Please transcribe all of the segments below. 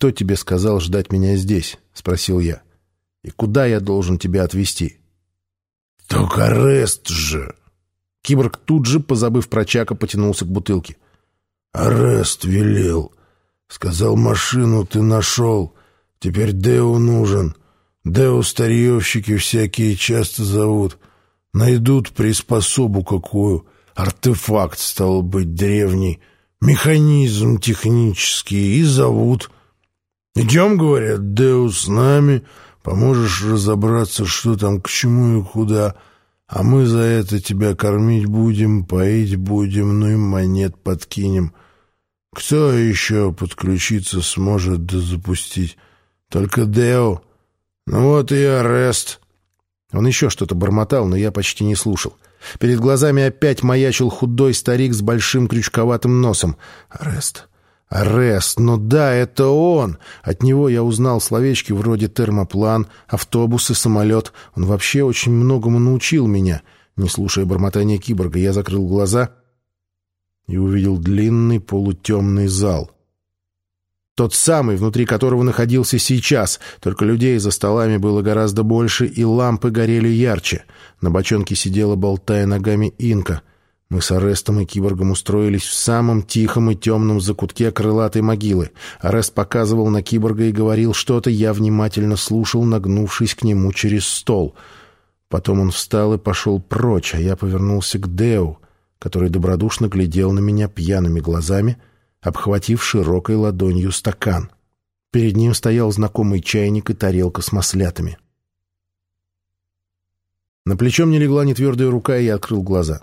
«Кто тебе сказал ждать меня здесь?» — спросил я. «И куда я должен тебя отвезти?» «Так арест же!» Киборг тут же, позабыв про Чака, потянулся к бутылке. «Арест велел. Сказал, машину ты нашел. Теперь Део нужен. Део старьевщики всякие часто зовут. Найдут приспособу какую. Артефакт, стал быть, древний. Механизм технический. И зовут. Идем, говорят, Део с нами. Поможешь разобраться, что там, к чему и куда. А мы за это тебя кормить будем, поить будем, ну и монет подкинем. Кто еще подключиться сможет да запустить? Только Део. Ну вот и арест. Он еще что-то бормотал, но я почти не слушал. Перед глазами опять маячил худой старик с большим крючковатым носом. Арест. Арест. Ну да, это он. От него я узнал словечки вроде термоплан, автобус и самолет. Он вообще очень многому научил меня. Не слушая бормотания киборга, я закрыл глаза и увидел длинный полутемный зал. Тот самый, внутри которого находился сейчас, только людей за столами было гораздо больше, и лампы горели ярче. На бочонке сидела, болтая ногами, инка. Мы с Арестом и Киборгом устроились в самом тихом и темном закутке крылатой могилы. Арест показывал на Киборга и говорил что-то, я внимательно слушал, нагнувшись к нему через стол. Потом он встал и пошел прочь, а я повернулся к Деу, который добродушно глядел на меня пьяными глазами — обхватив широкой ладонью стакан. Перед ним стоял знакомый чайник и тарелка с маслятами. На плечо мне легла нетвердая рука, и я открыл глаза.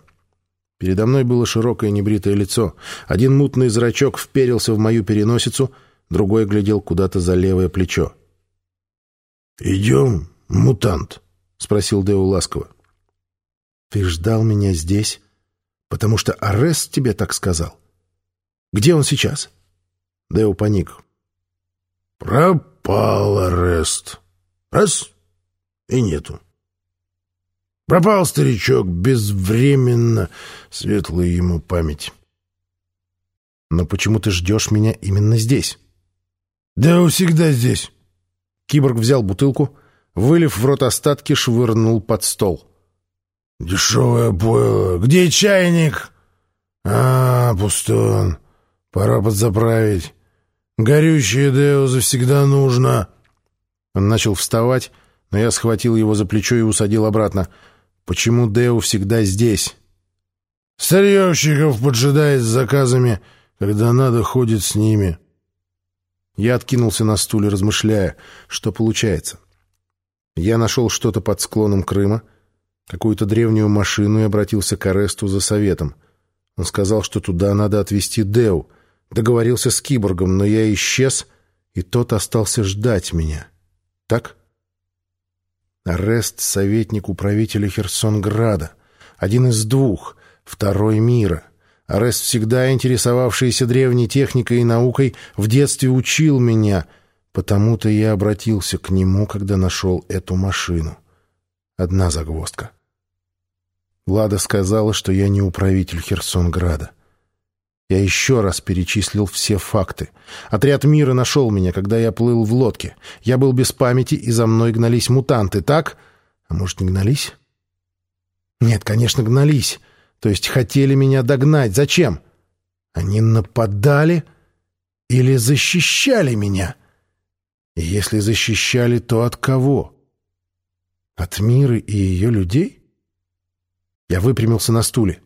Передо мной было широкое небритое лицо. Один мутный зрачок вперился в мою переносицу, другой глядел куда-то за левое плечо. «Идем, мутант?» — спросил Део ласково. «Ты ждал меня здесь, потому что Арес тебе так сказал?» Где он сейчас?» Дэо паник. «Пропал арест. Раз — и нету. Пропал старичок безвременно, светлая ему память». «Но почему ты ждешь меня именно здесь?» «Дэо всегда здесь». Киборг взял бутылку, вылив в рот остатки, швырнул под стол. «Дешевое пойло. Где чайник?» «А, пустой он. Пора подзаправить. Горючее Део завсегда нужно. Он начал вставать, но я схватил его за плечо и усадил обратно. Почему Део всегда здесь? Старьевщиков поджидает с заказами, когда надо, ходит с ними. Я откинулся на стуле, размышляя, что получается. Я нашел что-то под склоном Крыма, какую-то древнюю машину и обратился к Аресту за советом. Он сказал, что туда надо отвезти Деу, Договорился с киборгом, но я исчез, и тот остался ждать меня. Так? Арест — советник управителя Херсонграда. Один из двух, второй мира. Арест, всегда интересовавшийся древней техникой и наукой, в детстве учил меня, потому-то я обратился к нему, когда нашел эту машину. Одна загвоздка. Лада сказала, что я не управитель Херсонграда. Я еще раз перечислил все факты. Отряд мира нашел меня, когда я плыл в лодке. Я был без памяти, и за мной гнались мутанты, так? А может, не гнались? Нет, конечно, гнались. То есть хотели меня догнать. Зачем? Они нападали или защищали меня? И если защищали, то от кого? От мира и ее людей? Я выпрямился на стуле.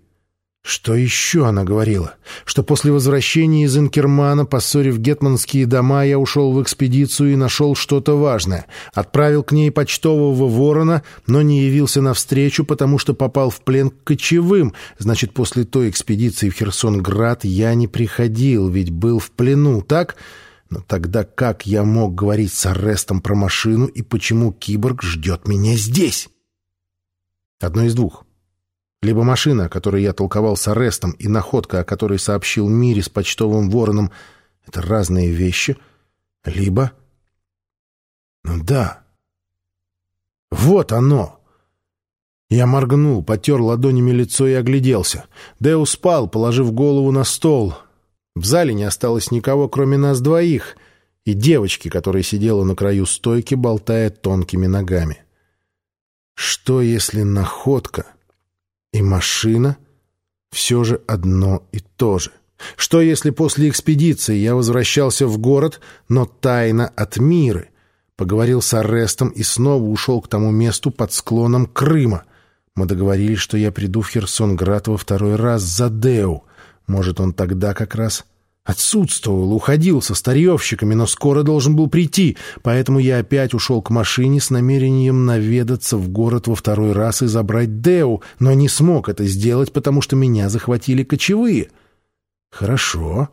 Что еще она говорила? Что после возвращения из Инкермана, поссорив гетманские дома, я ушел в экспедицию и нашел что-то важное. Отправил к ней почтового ворона, но не явился навстречу, потому что попал в плен к кочевым. Значит, после той экспедиции в Херсонград я не приходил, ведь был в плену, так? Но тогда как я мог говорить с Арестом про машину и почему киборг ждет меня здесь? Одно из двух. Либо машина, о которой я толковал с арестом, и находка, о которой сообщил Мире с почтовым вороном, — это разные вещи. Либо... Ну да. Вот оно! Я моргнул, потер ладонями лицо и огляделся. Дэу спал, положив голову на стол. В зале не осталось никого, кроме нас двоих. и девочки, которая сидела на краю стойки, болтая тонкими ногами. Что, если находка и машина все же одно и то же? Что, если после экспедиции я возвращался в город, но тайно от Миры, поговорил с Арестом и снова ушел к тому месту под склоном Крыма? Мы договорились, что я приду в Херсонград во второй раз за Деу. Может, он тогда как раз Отсутствовал, уходил со старьевщиками, но скоро должен был прийти, поэтому я опять ушел к машине с намерением наведаться в город во второй раз и забрать Деу, но не смог это сделать, потому что меня захватили кочевые. Хорошо.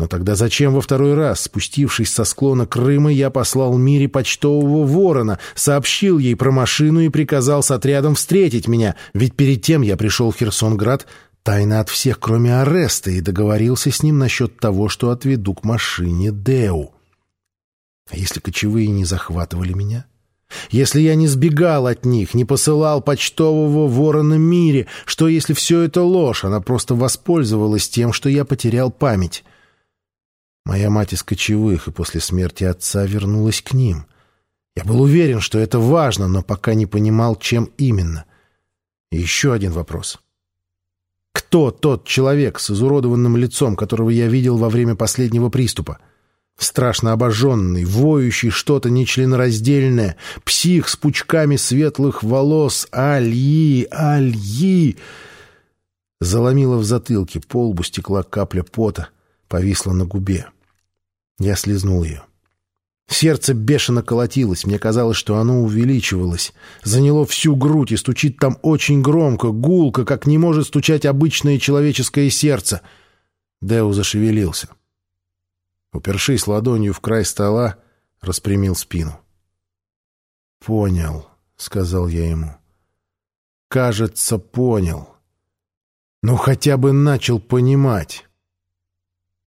Но тогда зачем во второй раз, спустившись со склона Крыма, я послал Мире почтового ворона, сообщил ей про машину и приказал с отрядом встретить меня, ведь перед тем я пришел в Херсонград тайно от всех, кроме Ареста, и договорился с ним насчет того, что отведу к машине Деу. А если кочевые не захватывали меня? Если я не сбегал от них, не посылал почтового ворона Мире, что если все это ложь, она просто воспользовалась тем, что я потерял память? Моя мать из кочевых и после смерти отца вернулась к ним. Я был уверен, что это важно, но пока не понимал, чем именно. И еще один вопрос. Кто тот человек с изуродованным лицом, которого я видел во время последнего приступа? Страшно обожженный, воющий что-то нечленораздельное, псих с пучками светлых волос, альи, альи. Заломила в затылке, по лбу стекла капля пота, повисла на губе. Я слезнул ее. Сердце бешено колотилось, мне казалось, что оно увеличивалось. Заняло всю грудь и стучит там очень громко, гулко, как не может стучать обычное человеческое сердце. Део зашевелился. Упершись ладонью в край стола, распрямил спину. «Понял», — сказал я ему. «Кажется, понял. Ну, хотя бы начал понимать».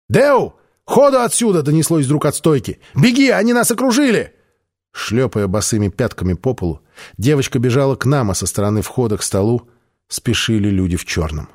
«Деу!» «Ходу отсюда!» — донеслось вдруг от стойки. «Беги, они нас окружили!» Шлепая босыми пятками по полу, девочка бежала к нам, а со стороны входа к столу спешили люди в черном.